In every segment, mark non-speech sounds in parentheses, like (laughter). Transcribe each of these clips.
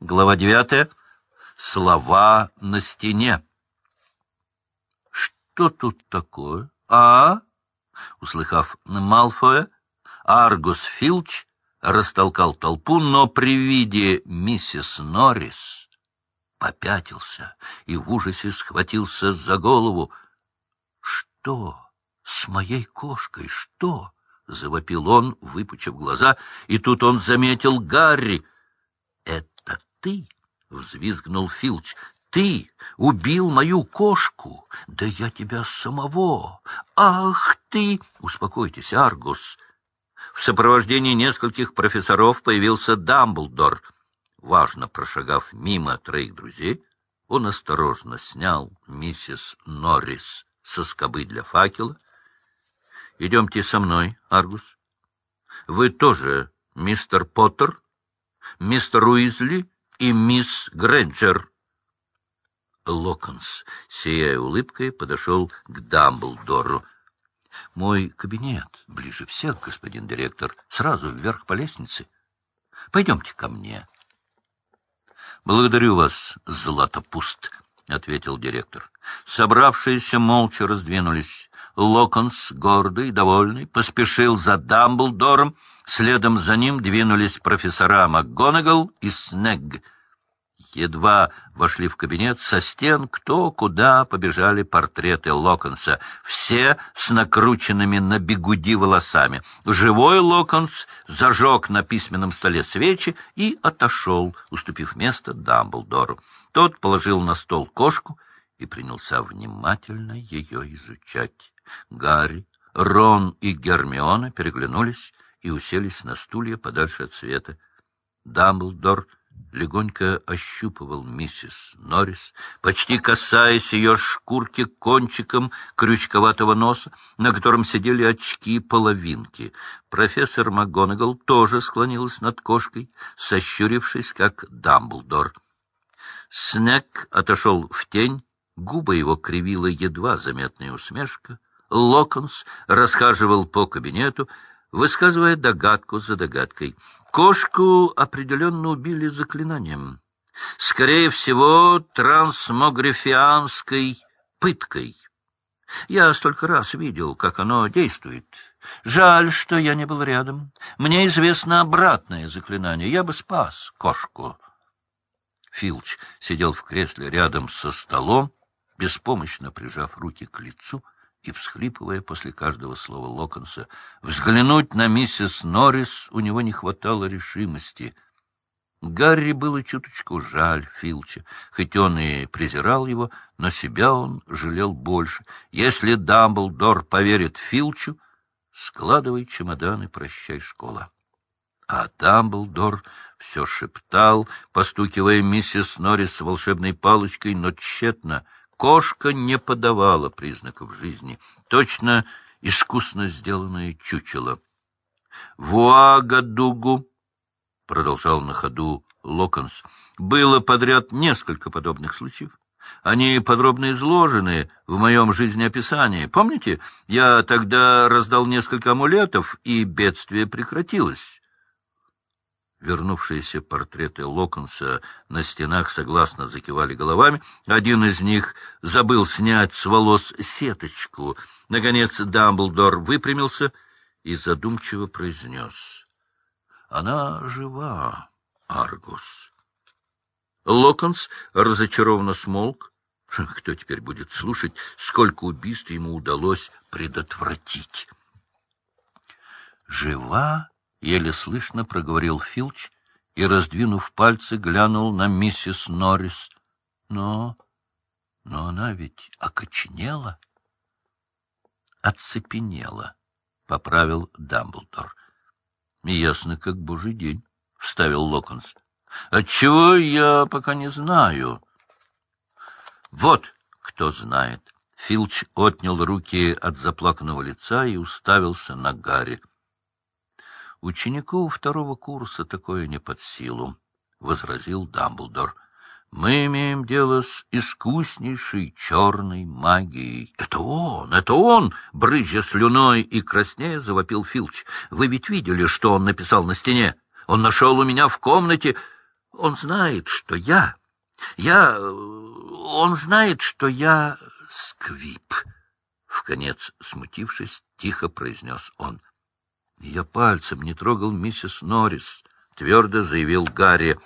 Глава девятая. Слова на стене. «Что тут такое? А?» Услыхав Малфоя, Аргус Филч растолкал толпу, но при виде миссис Норрис попятился и в ужасе схватился за голову. «Что с моей кошкой? Что?» — завопил он, выпучив глаза, и тут он заметил Гарри. «Это ты?» — взвизгнул Филч. Ты убил мою кошку! Да я тебя самого! Ах ты! Успокойтесь, Аргус. В сопровождении нескольких профессоров появился Дамблдор. Важно прошагав мимо троих друзей, он осторожно снял миссис Норрис со скобы для факела. — Идемте со мной, Аргус. Вы тоже мистер Поттер, мистер Уизли и мисс Грэнджер. Локонс, сияя улыбкой, подошел к Дамблдору. — Мой кабинет ближе всех, господин директор, сразу вверх по лестнице. Пойдемте ко мне. — Благодарю вас, Златопуст, — ответил директор. Собравшиеся молча раздвинулись. Локонс, гордый, довольный, поспешил за Дамблдором. Следом за ним двинулись профессора МакГонагал и Снегг едва вошли в кабинет, со стен кто куда побежали портреты Локонса, все с накрученными на бегуди волосами. Живой Локонс зажег на письменном столе свечи и отошел, уступив место Дамблдору. Тот положил на стол кошку и принялся внимательно ее изучать. Гарри, Рон и Гермиона переглянулись и уселись на стулья подальше от света. Дамблдор легонько ощупывал миссис Норрис, почти касаясь ее шкурки кончиком крючковатого носа, на котором сидели очки-половинки. Профессор МакГонагал тоже склонилась над кошкой, сощурившись, как Дамблдор. Снег отошел в тень, губы его кривила едва заметная усмешка. Локонс расхаживал по кабинету, высказывая догадку за догадкой. Кошку определенно убили заклинанием. Скорее всего, трансмогрифианской пыткой. Я столько раз видел, как оно действует. Жаль, что я не был рядом. Мне известно обратное заклинание. Я бы спас кошку. Филч сидел в кресле рядом со столом, беспомощно прижав руки к лицу — и всхлипывая после каждого слова Локонса. Взглянуть на миссис Норрис у него не хватало решимости. Гарри было чуточку жаль Филча, хоть он и презирал его, но себя он жалел больше. Если Дамблдор поверит Филчу, складывай чемоданы, прощай, школа. А Дамблдор все шептал, постукивая миссис Норрис волшебной палочкой, но тщетно — Кошка не подавала признаков жизни, точно искусно сделанное чучело. В Уагадугу, продолжал на ходу Локонс, было подряд несколько подобных случаев. Они подробно изложены в моем жизнеописании. Помните, я тогда раздал несколько амулетов, и бедствие прекратилось. Вернувшиеся портреты Локонса на стенах согласно закивали головами. Один из них забыл снять с волос сеточку. Наконец Дамблдор выпрямился и задумчиво произнес. — Она жива, Аргус. Локонс разочарованно смолк. Кто теперь будет слушать, сколько убийств ему удалось предотвратить? — Жива — еле слышно проговорил Филч и, раздвинув пальцы, глянул на миссис Норрис. Но... но она ведь окоченела. Оцепенела, — поправил Дамблдор. — Ясно, как божий день, — вставил Локонс. — Отчего я пока не знаю. — Вот кто знает. Филч отнял руки от заплаканного лица и уставился на Гарри. — Ученику второго курса такое не под силу, — возразил Дамблдор. — Мы имеем дело с искуснейшей черной магией. — Это он, это он! — брызжа слюной и краснея завопил Филч. — Вы ведь видели, что он написал на стене? Он нашел у меня в комнате... Он знает, что я... Я... Он знает, что я сквип. Вконец, смутившись, тихо произнес он. Я пальцем не трогал миссис Норрис, твердо заявил Гарри.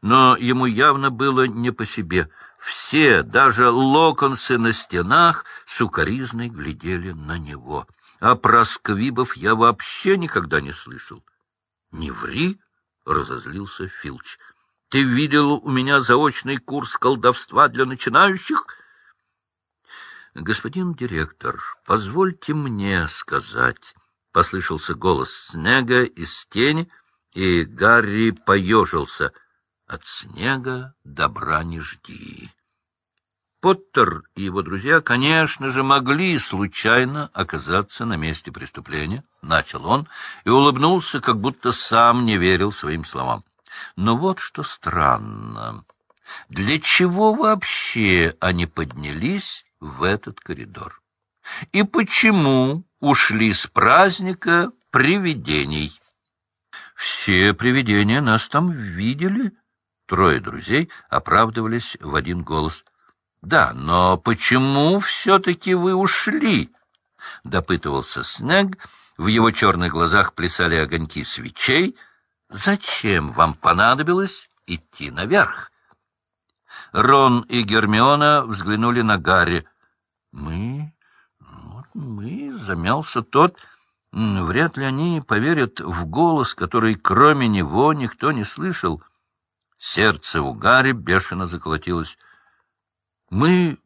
Но ему явно было не по себе. Все, даже локонсы на стенах, сукоризной глядели на него. А про сквибов я вообще никогда не слышал. — Не ври, — разозлился Филч. — Ты видел у меня заочный курс колдовства для начинающих? — Господин директор, позвольте мне сказать, — послышался голос Снега из тени, и Гарри поежился. От снега добра не жди. Поттер и его друзья, конечно же, могли случайно оказаться на месте преступления, — начал он, и улыбнулся, как будто сам не верил своим словам. Но вот что странно. Для чего вообще они поднялись в этот коридор? И почему ушли с праздника привидений? Все привидения нас там видели. Трое друзей оправдывались в один голос — да, но почему все-таки вы ушли? — допытывался Снег. В его черных глазах плясали огоньки свечей. — Зачем вам понадобилось идти наверх? Рон и Гермиона взглянули на Гарри. — Мы... Мы... — замялся тот. Вряд ли они поверят в голос, который кроме него никто не слышал. Сердце у Гарри бешено заколотилось. Мы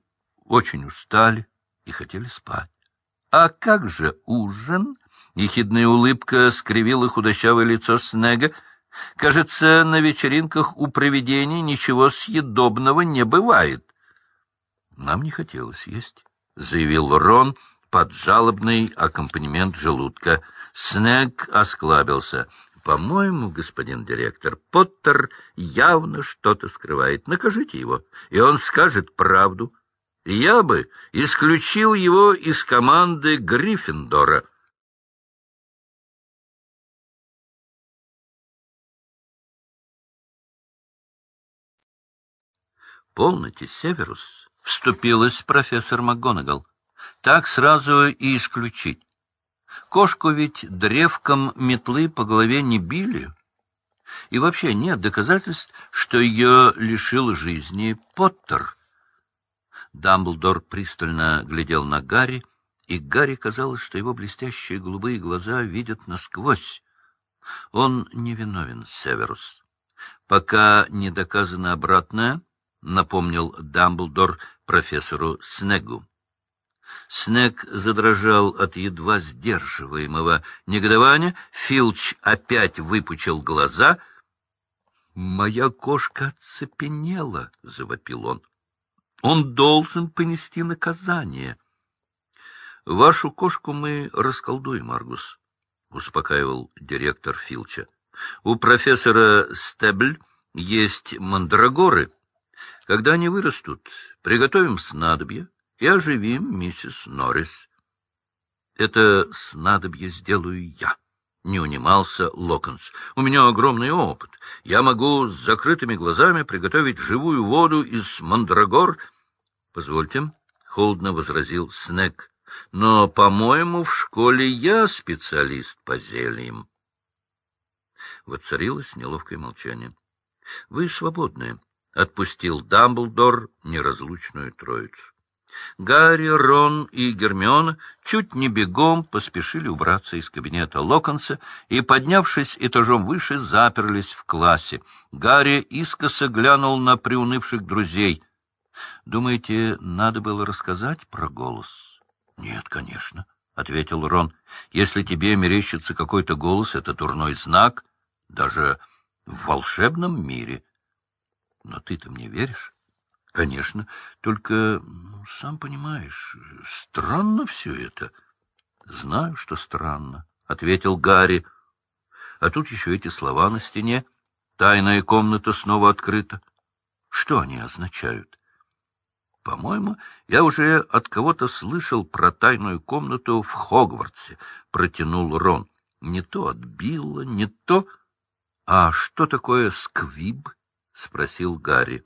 очень устали и хотели спать. — А как же ужин? — ехидная улыбка скривила худощавое лицо Снега. — Кажется, на вечеринках у привидений ничего съедобного не бывает. — Нам не хотелось есть, — заявил Рон под жалобный аккомпанемент желудка. Снег осклабился. — По-моему, господин директор, Поттер явно что-то скрывает. Накажите его, и он скажет правду. Я бы исключил его из команды Гриффиндора. «Полноте, Северус!» — вступилась профессор МакГонагал. «Так сразу и исключить. Кошку ведь древком метлы по голове не били. И вообще нет доказательств, что ее лишил жизни Поттер. Дамблдор пристально глядел на Гарри, и Гарри казалось, что его блестящие голубые глаза видят насквозь. Он невиновен, Северус. Пока не доказано обратное, — напомнил Дамблдор профессору Снегу. Снег задрожал от едва сдерживаемого негодования. Филч опять выпучил глаза. «Моя кошка оцепенела», — завопил он. «Он должен понести наказание». «Вашу кошку мы расколдуем, Аргус», — успокаивал директор Филча. «У профессора Стебль есть мандрагоры. Когда они вырастут, приготовим снадобье, и оживим миссис Норрис. — Это снадобье сделаю я, — не унимался Локонс. — У меня огромный опыт. Я могу с закрытыми глазами приготовить живую воду из мандрагор. — Позвольте, — холодно возразил Снег, — но, по-моему, в школе я специалист по зельям. Воцарилось неловкое молчание. — Вы свободны, — отпустил Дамблдор неразлучную троицу. Гарри, Рон и Гермиона чуть не бегом поспешили убраться из кабинета Локонса и, поднявшись этажом выше, заперлись в классе. Гарри искоса глянул на приунывших друзей. — Думаете, надо было рассказать про голос? — Нет, конечно, — ответил Рон. — Если тебе мерещится какой-то голос, это дурной знак, даже в волшебном мире. Но ты-то мне веришь? — Конечно, только, ну, сам понимаешь, странно все это. — Знаю, что странно, — ответил Гарри. А тут еще эти слова на стене. Тайная комната снова открыта. Что они означают? По-моему, я уже от кого-то слышал про тайную комнату в Хогвартсе, — протянул Рон. Не то от Билла, не то... А что такое сквиб? спросил Гарри.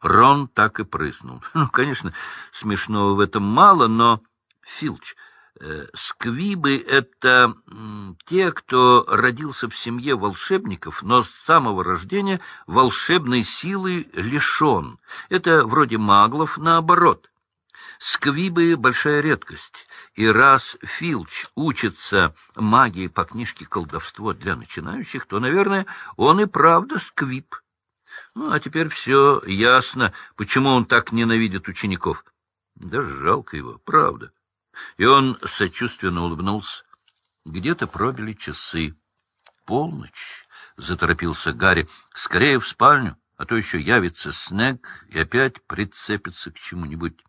Рон так и прыснул. (laughs) Ну, конечно, смешного в этом мало, но... Филч, э, сквибы — это те, кто родился в семье волшебников, но с самого рождения волшебной силы лишен. Это вроде маглов наоборот. Сквибы — большая редкость. И раз Филч учится магии по книжке «Колдовство для начинающих», то, наверное, он и правда сквиб. Ну, а теперь все ясно, почему он так ненавидит учеников. Даже жалко его, правда. И он сочувственно улыбнулся. Где-то пробили часы. Полночь, — заторопился Гарри, — скорее в спальню, а то еще явится Снег и опять прицепится к чему-нибудь.